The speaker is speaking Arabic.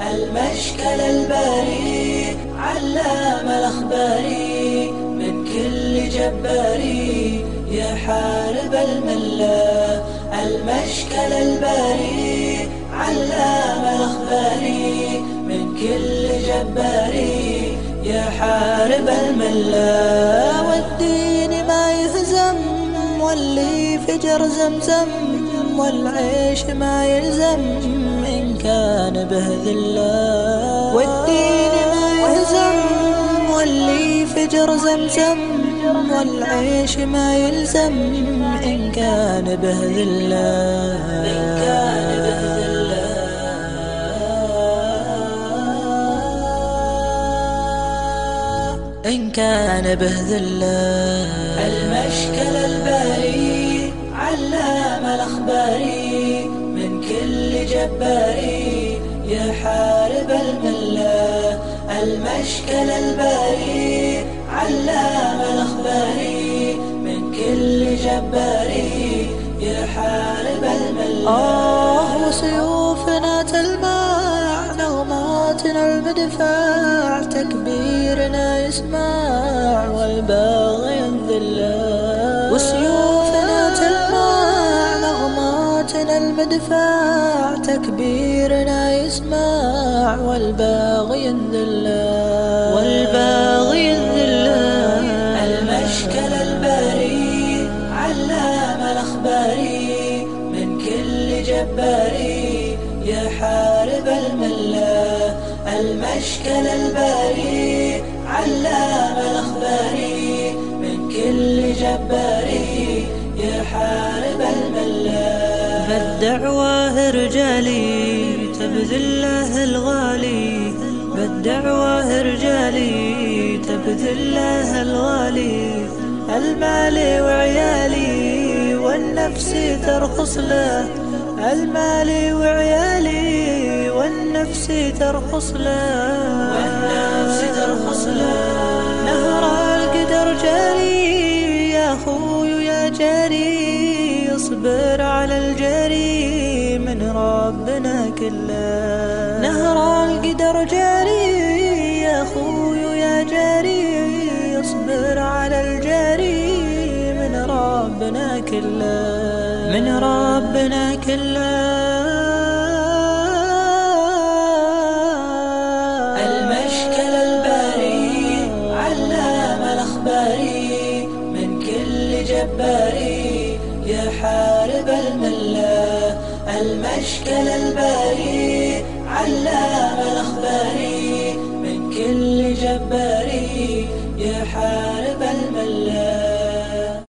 المشكل الباري علام الأخباري من كل جباري يحارب الملة. المشكل الباري علام الأخباري من كل جباري يحارب الملة. والدين ما يهزم واللي فجر زمزم والعيش ما يلزم. كان به ذلة والدين ما يهزم واللي فجر زمزم والعيش ما يلزم. إن كان به ذلة إن كان به ذلة المشكل الباري علام الأخباري كل جباري يحارب الملة المشكل الباري علام الأخباري. من كل جباري يحارب الملة آه وسيوفنا تلمع نغماتنا المدفع تكبيرنا يسمع والباغي ينذل. وسيوفنا المدفع تكبيرنا يسمع والباغي ينذل والباغي ينذل المشكل الباري علام الأخباري من كل جباري يحارب الملة المشكل الباري علام الأخباري من كل جباري بالدعوة رجالي تبذل له الغالي. بالدعوة رجالي تبذل له الغالي. المال وعيالي والنفس ترخص له. المال وعيالي والنفس ترخص له. والنفس ترخص له. نهر القدر جاري يا خوي يا جاري اصبر ربنا كله. نهر القدر جاري يا خوي يا جاري اصبر على الجري من ربنا كله. من ربنا كله. المشكل الباري علام الأخباري من كل جباري يحارب الملة. المشكل الباري علام الأخباري من كل جباري الملة